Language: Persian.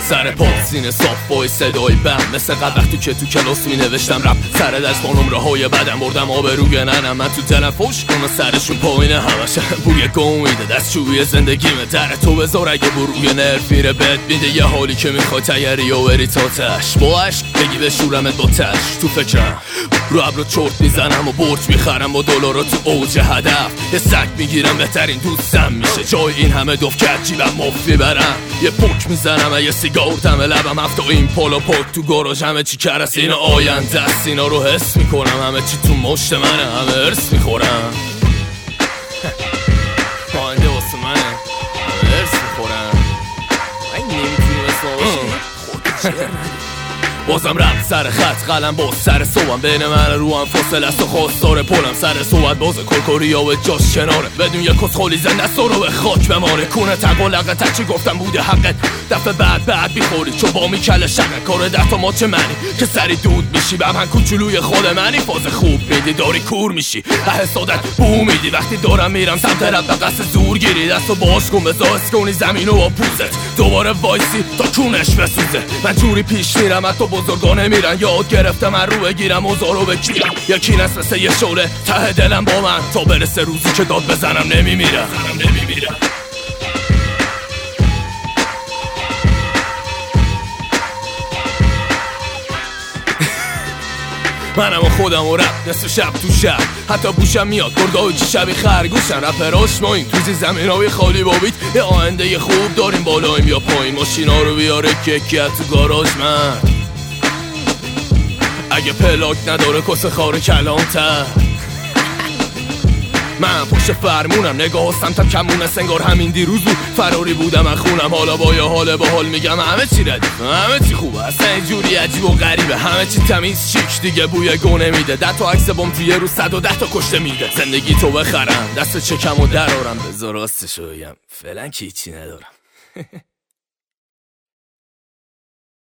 سر پا سینه صاف با صدای بم مثل قد وقتی که تو کلاس می نوشتم رپ سر دست با نمره های بدم بردم روی ننم. من تو دلم فوش کنم سرشون پایین همش. بوی گم میده دست چوبی زندگیمه در تو بذار اگه بروی نرف میره بد میده یه حالی که می‌خوای تیاری و بری تا تش. با عشق بگی به شورمت با تش. تو فکرم رو ابرو چرت می‌زنم و برج می‌خرم با دلار تو اوج هدف. یه سگ می‌گیرم بهترین دوستم میشه. جای این همه دفکت جیبم مف می‌برم. یه پک می‌زنم یه سیگار دم لبم. هفته این پالا پاک تو گاراژ. همه چی کرس این آینده است. اینا رو حس می‌کنم. همه چی تو مشت منه. همه ارس می‌خورم. آینده واسه منه. همه ارس می‌خورم. این نمی‌تونی مثل بازم رفت سر خط قلم باز سر صوبم بین من رو هم است و خواستار پلم. سر صحبت باز کرکوری و جاش کناره. بدون یه کس خولی زنده رو به خاک بماره. کونه تق و لغت چی گفتم بوده حقت. دفعه بعد بعد بیخوری چون با میکل شقه کار دفعه ما چه منی که سری دود میشی به من کوچولوی خود منی. فاز خوب میدی داری کور میشی. حسادت بو میدی. وقتی دارم میرم سمت رب به قصد زور گیری. دست و باش کن کنی. زمین و پوزت. دوباره وایسی تا کونش بسوزه من جوری پیش میرم تو بزرگانه میرن. یاد گرفته من رو بگیرم رو بگیرم یکی نصف مثل یه شوله ته دلم با من. تا برسه روزی که داد بزنم نمیمیرم نمیمیرم. منم و خودم و رپ نصف شب تو شب. حتی بوشم میاد گرگاه چی شبی خرگوشن. رپراش ما این توزی زمین های خالی بابید یه آینده خوب داریم بالایم یا پایین. ماشینا رو بیاره که تو گاراژ من اگه پلاک نداره کس خار کلام تر من پشت فرمونم نگاه سمتم کمونه سنگار همین دیروز بود فراری بودم از خونم حالا با یه حال با حال میگم. همه چی ردیف همه چی خوبه. اصلا اینجوری عجیب و غریبه. همه چی تمیز چیک دیگه بوی گونه میده. ده تا عکس بم توی رو صد و ده تا کشته میده. زندگی تو بخرم دست چکم و درارم بذار راستشو بگم. فعلا که ندارم.